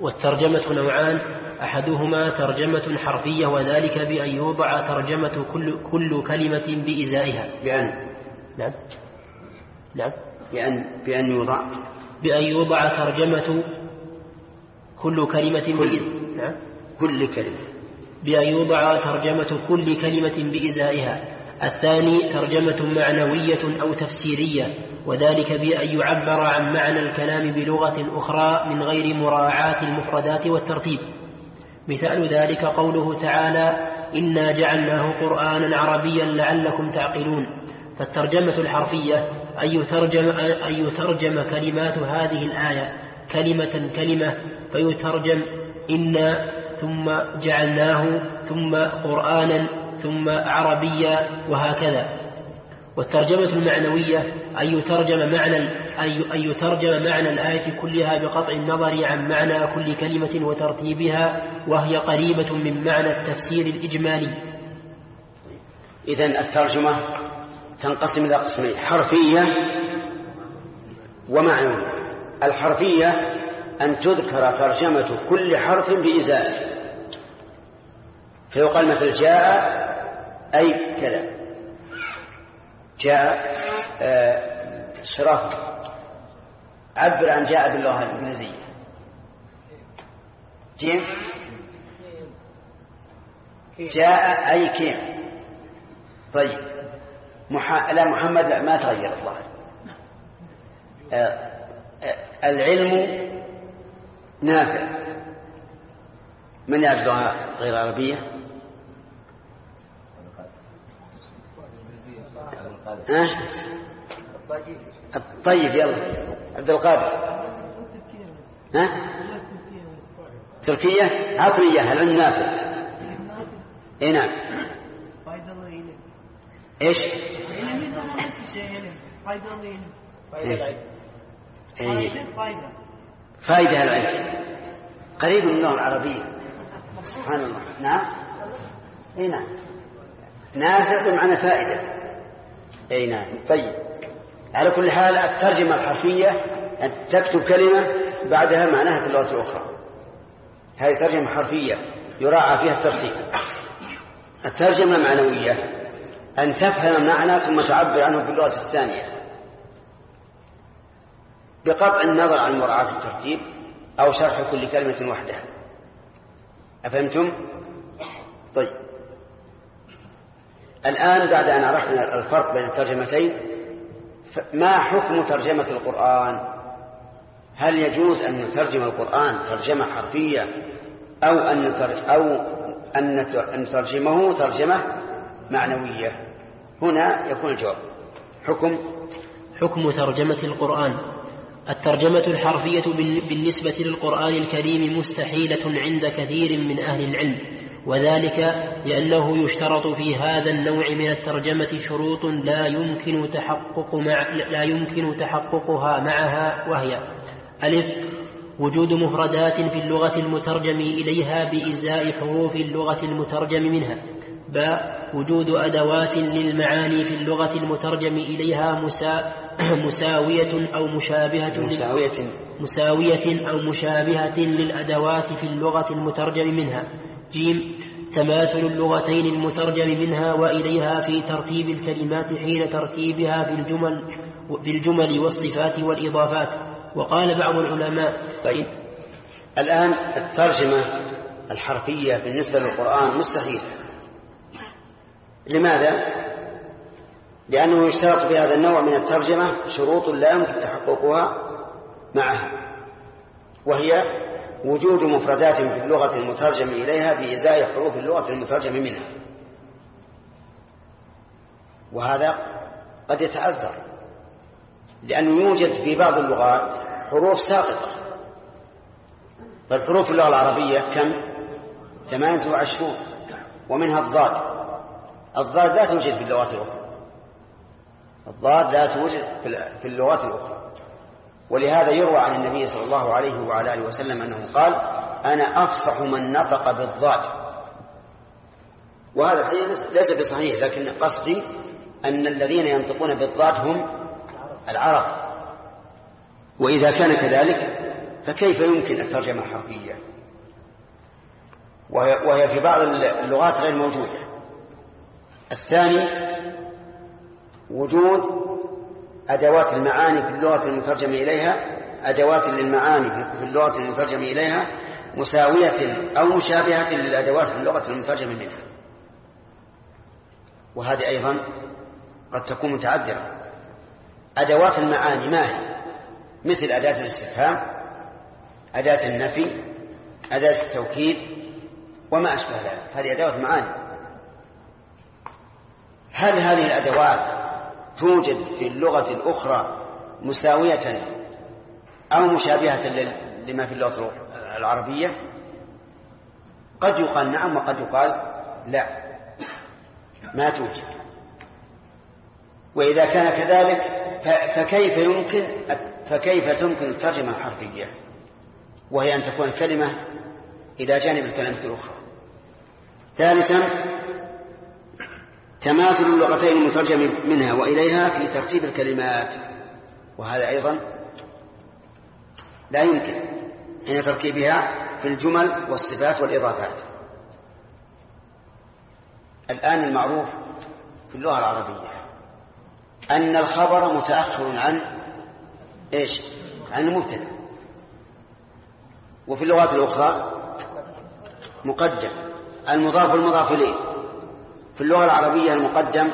والترجمة نوعان أحدهما ترجمة حرفية وذلك بأن يوضع ترجمة كل, كل كلمة بإزائها. بأن. نعم. نعم. بأن بأن يوضع. بأن يوضع ترجمة كل كلمة كل. نعم. كل كلمة. بأن يوضع ترجمة كل كلمة بإزائها. الثاني ترجمة معنوية أو تفسيرية. وذلك بأن يعبر عن معنى الكلام بلغة أخرى من غير مراعاة المفردات والترتيب. مثال ذلك قوله تعالى إنا جعلناه قرآنا عربيا لعلكم تعقلون فالترجمة الحرفية أن يترجم, أن يترجم كلمات هذه الآية كلمة كلمة فيترجم إنا ثم جعلناه ثم قرآنا ثم عربيا وهكذا. والترجمة المعنوية أن يترجم معنى أن يترجم معنى الآية كلها بقطع النظر عن معنى كل كلمة وترتيبها وهي قريبة من معنى التفسير الإجمالي. إذا الترجمة تنقسم إلى قسمين حرفية ومعنوية. الحرفية أن تذكر ترجمة كل حرف بإزاء فيقال مثل جاء أي كذا جاء آه شرف عبر عن جاء باللغة الإنجليزية. جيم. جاء أي كيف طيب. مح... لا محمد لا ما تغير الله آه آه العلم نافع. من يعرف لغة غير عربية؟ أه؟ الطيب يلا. عبد القادر. ها؟ تركيا عطني اياها العلم نافع إي نعم. إيش؟ فائدة العلم قريب من اللغة العربية. سبحان الله. نعم. إي نعم. نافع بمعنى فائدة. أي نعم. طيب. على كل حال الترجمة الحرفية أن تكتب كلمة بعدها معناها في اللغة الأخرى. هذه ترجمة حرفية يراعى فيها الترتيب. الترجمة المعنوية أن تفهم المعنى ثم تعبر عنه في اللغة الثانية. بقطع النظر عن مراعاة الترتيب أو شرح كل كلمة وحدها. أفهمتم؟ طيب. الآن بعد أن عرفنا الفرق بين الترجمتين ما حكم ترجمة القرآن؟ هل يجوز أن نترجم القرآن ترجمة حرفية أو أن أو أن نترجمه ترجمة معنوية؟ هنا يكون الجواب. حكم؟ حكم ترجمة القرآن. الترجمة الحرفية بالنسبة للقرآن الكريم مستحيلة عند كثير من أهل العلم. وذلك لأنه يشترط في هذا النوع من الترجمة شروط لا يمكن تحقق مع لا يمكن تحققها معها وهي ألف وجود مفردات في اللغة المترجم إليها بإزاء حروف اللغة المترجم منها. باء وجود أدوات للمعاني في اللغة المترجم إليها مسا مساوية أو مشابهة مساوية. مساوية أو مشابهة للأدوات في اللغة المترجم منها. جيم تماثل اللغتين المترجم منها وإليها في ترتيب الكلمات حين تركيبها في الجمل في الجمل والصفات والإضافات وقال بعض العلماء طيب الآن الترجمة الحرفية بالنسبة للقرآن مستحيل لماذا؟ لأنه يشترط في هذا النوع من الترجمة شروط لا يمكن تحققها معها وهي وجود مفردات في اللغة المترجم إليها بإزاء حروف اللغة المترجم منها. وهذا قد يتعذر لأنه يوجد في بعض اللغات حروف ساقطة. فالحروف اللغة العربية كم؟ ثمانية وعشرون ومنها الضاد. الضاد لا توجد في اللغات الأخرى. الضاد لا توجد في اللغات الأخرى. ولهذا يروى عن النبي صلى الله عليه وعلى آله وسلم أنه قال أنا أفصح من نطق بالضاد. وهذا الحديث ليس بصحيح لكن قصدي أن الذين ينطقون بالضاد هم العرب. وإذا كان كذلك فكيف يمكن الترجمة الحرفية؟ وهي في بعض اللغات غير موجودة. الثاني وجود أدوات المعاني في اللغة المترجم إليها أدوات للمعاني في اللغة المترجم إليها مساوية أو مشابهة للأدوات في اللغة المترجم منها. وهذه أيضا قد تكون متعذرة. أدوات المعاني ما هي؟ مثل أداة الاستفهام أداة النفي أداة التوكيد وما أشبه ذلك. هذه أدوات معاني. هل هذه الأدوات توجد في اللغة الأخرى مساوية أو مشابهة لما في اللغة العربية؟ قد يقال نعم وقد يقال لا. ما توجد. وإذا كان كذلك فكيف يمكن فكيف تمكن الترجمة الحرفية؟ وهي أن تكون الكلمة إلى جانب الكلمة الأخرى. ثالثا تماثل اللغتين المترجم منها وإليها في ترتيب الكلمات. وهذا أيضا لا يمكن حين تركيبها في الجمل والصفات والإضافات. الآن المعروف في اللغة العربية أن الخبر متأخر عن إيش؟ عن المبتدأ. وفي اللغات الأخرى مقدم. المضاف المضاف إليه. في اللغة العربية المقدم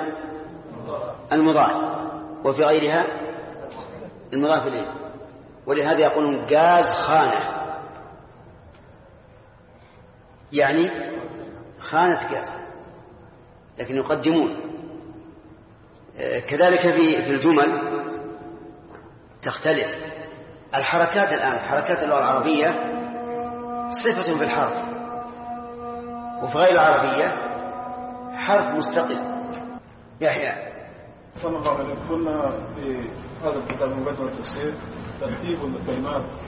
المضاف. وفي غيرها المضاف إليه. ولهذا يقولون جاز خانة. يعني خانة جاز. لكن يقدمون. كذلك في في الجمل تختلف. الحركات الآن حركات اللغة العربية صفة في الحرف. وفي غير العربية حرف مستقل. يحيى. صلى الله عليه وسلم. قلنا في هذا الكتاب من بدء التفسير ترتيب الكلمات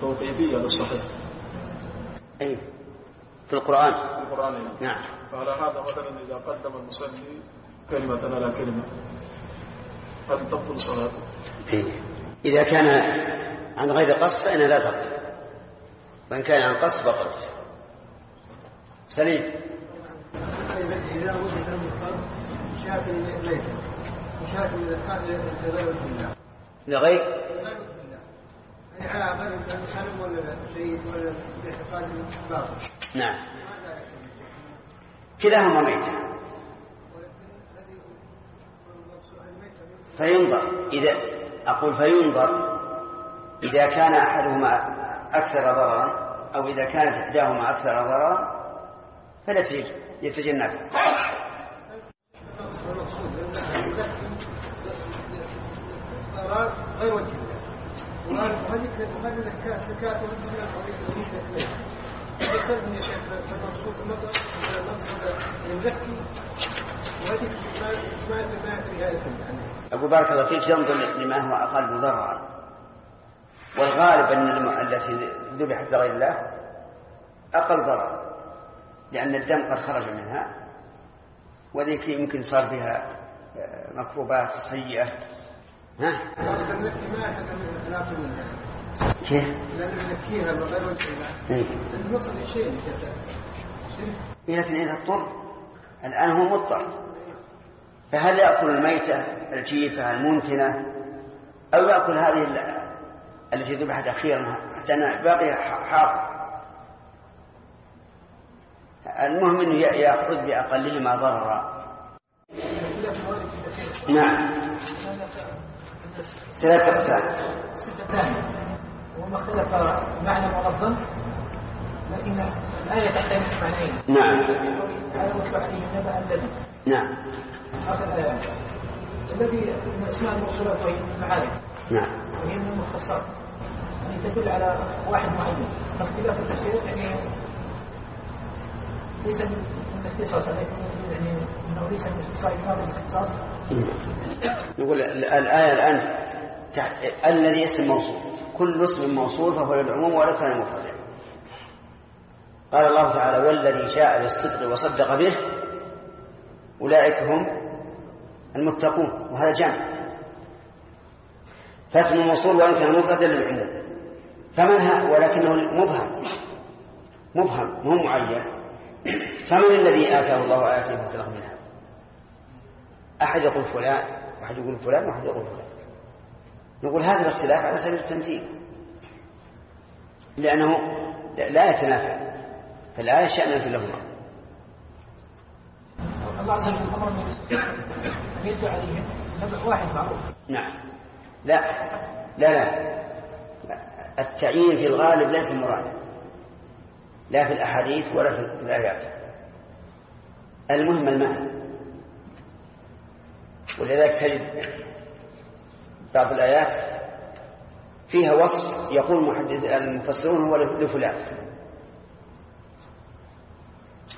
توقيفية للصحيح. أي في القرآن. في القرآن نعم. فعلى هذا مثلا إذا قدم المصلي كلمة على كلمة هل تبطل صلاته؟ أي. إذا كان عن غير قصد فإنها لا تبطل. وإن كان عن قصد بطلت سليم. إذا وجد المفرد شاة ميتة وشاة لغير الله لغير يعني على غير السلم ولا شيء ولا باعتقاد نعم. كلاهما ميتة. فينظر. إذا أقول فينظر إذا كان أحدهما أكثر ضررا أو إذا كانت إحداهما أكثر ضررا فلا يتجنب. أبو بارك الله فيك ينظر لما هو أقل ضررا والغالب أن التي ذبحت لغير الله أقل ضررا لأن الدم قد خرج منها وذيك يمكن صار فيها آه، مكروبات سيئة. ها؟ كيف؟ لأن نكيها بغير المقصد شيء. لكن إذا اضطر الآن هو مضطر. فهل يأكل الميتة الجيفة المنتنة؟ أو يأكل هذه التي ذبحت أخيرا حتى باقي حاضر المهم إنه يأخذ باقلهما ضررا نعم. ثلاث أقسام. وما اختلف معنى ولفظا لكن الآية تحتمل معنيين نعم. نعم. آخر الآية الذي من أسماء الموصولات وهي المعارف نعم. وهي من المختصات يعني تدل على واحد معين. فاختلاف التفسير يعني ليس من الاختصاص يعني إنه ليس من اختصاص هذا الاختصاص نقول الآية الآن الذي اسم موصول. كل اسم موصول فهو للعموم ولو كان مفردا قال الله تعالى والذي جاء بالصدق وصدق به أولئك هم المتقون. وهذا جامع. فاسم الموصول وإن كان مفردا للعموم. فمن ولكنه مبهم. مبهم مو معين. فمن الذي آتاه الله آياته فسلخ منها؟ أحد يقول فلان واحد يقول فلان واحد يقول فلان. نقول هذا الاختلاف على سبيل التنزيل. لأنه لا يتنافى فالآية شأن لهما الله عز وجل النبي عليهم واحد معروف. نعم. لا لا لا. التعيين في الغالب ليس مراد. لا في الأحاديث ولا في الآيات. المهم المعنى ولذلك تجد بعض الآيات فيها وصف يقول محدث المفسرون هو لفلان.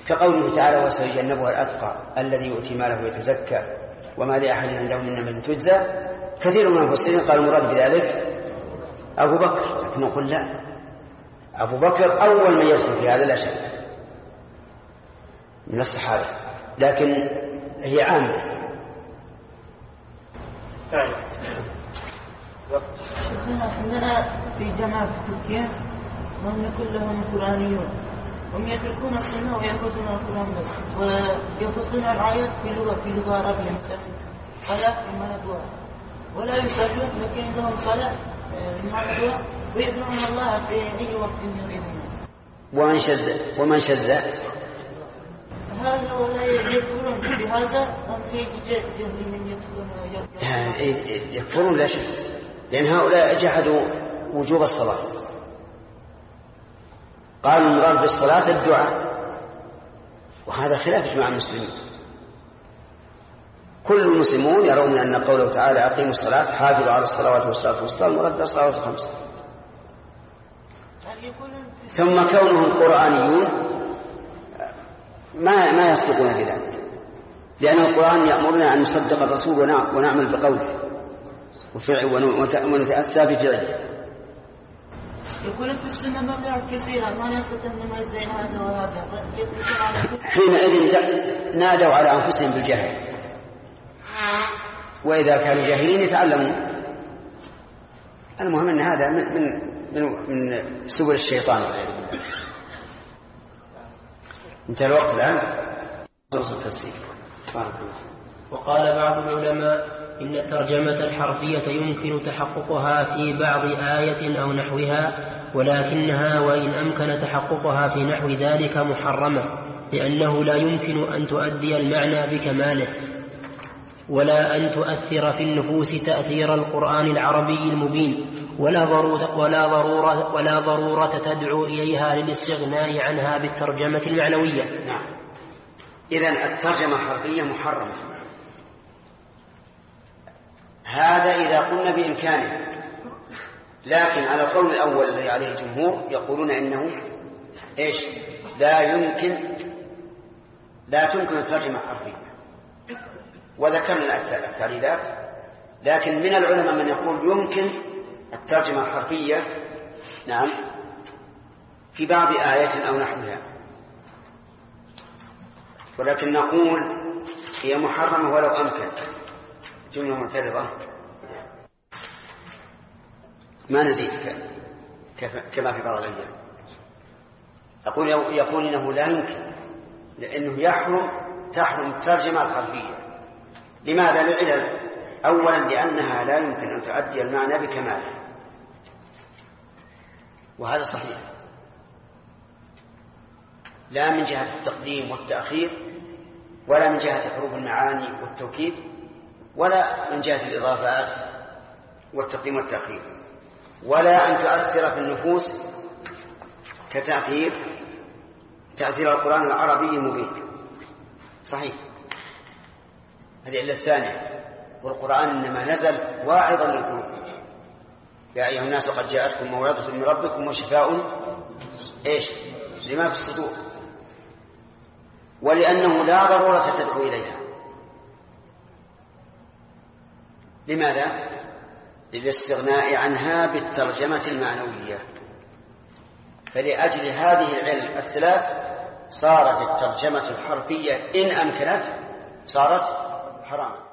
كقوله تعالى وسيجنبها الأتقى الذي يؤتي ماله يتزكى وما لأحد عنده من نعمة تجزى. كثير من المفسرين قال المراد بذلك أبو بكر لكن نقول لا. أبو بكر أول من يدخل في هذا لا شك. من الصحابة. لكن هي عامة. عندنا في جماعة في تركيا وهم كلهم قرآنيون. هم يتركون السنة ويأخذون القرآن بس ويأخذون الآيات في لغة في لغة عربية مثلا صلاة بمعنى دعاء ولا يصلون لكن عندهم صلاة بمعنى دعاء ويدعون الله في أي وقت يريدون ومن شذ ومن شذ؟ يكفرون لا شك لأن هؤلاء جحدوا وجوب الصلاة. قالوا المراد بالصلاة الدعاء. وهذا خلاف إجماع المسلمين. كل المسلمون يرون أن قوله تعالى أقيموا الصلاة حافظوا على الصلوات والصلاة والصلاة المراد بالصلوات الخمس ثم كونهم قرآنيون ما ما يصدقون بذلك لأن القرآن يأمرنا أن نصدق الرسول ونعمل بقوله. وفعل ونتأسى بفعله. يقول في السنة مواضع كثيرة ما نستطيع أن نميز بين هذا وهذا. حينئذ نادوا على أنفسهم بالجهل. وإذا كانوا جاهلين يتعلمون. المهم أن هذا من من من, من سبل الشيطان. والعياذ بالله انتهى الوقت الآن. درس التفسير. وقال بعض العلماء إن الترجمة الحرفية يمكن تحققها في بعض آية أو نحوها ولكنها وإن أمكن تحققها في نحو ذلك محرمة لأنه لا يمكن أن تؤدي المعنى بكماله. ولا أن تؤثر في النفوس تأثير القرآن العربي المبين. ولا ضرورة, ولا ضرورة, ولا ضرورة تدعو إليها للاستغناء عنها بالترجمة المعنوية. نعم. إذا الترجمة الحرفية محرمة. هذا إذا قلنا بإمكانه. لكن على القول الأول الذي عليه الجمهور يقولون إنه إيش؟ لا يمكن لا تمكن الترجمة الحرفية وذكرنا التعليلات لكن من العلماء من يقول يمكن الترجمة الحرفية نعم في بعض آية أو نحوها. ولكن نقول هي محرمة ولو أمكن. جملة معترضة. ما نزيد كما في بعض الأيام. يقول يقول إنه لا يمكن لأنه يحرم تحرم الترجمة الحرفية. لماذا؟ لعلل أولا لأنها لا يمكن أن تؤدي المعنى بكماله وهذا صحيح. لا من جهة التقديم والتأخير ولا من جهة حروف المعاني والتوكيد ولا من جهة الإضافات والتقديم والتأخير. ولا أن تؤثر في النفوس كتأثير تأثير القرآن العربي المبين صحيح. هذه العلة الثانية. والقرآن إنما نزل واعظا للقلوب. يا أيها الناس قد جاءتكم موعظة من ربكم وشفاء. إيش؟ لما في الصدور. ولأنه لا ضرورة تدعو إليها. لماذا؟ للاستغناء عنها بالترجمة المعنوية. فلأجل هذه العلم الثلاث صارت الترجمة الحرفية إن أمكنت صارت حراما.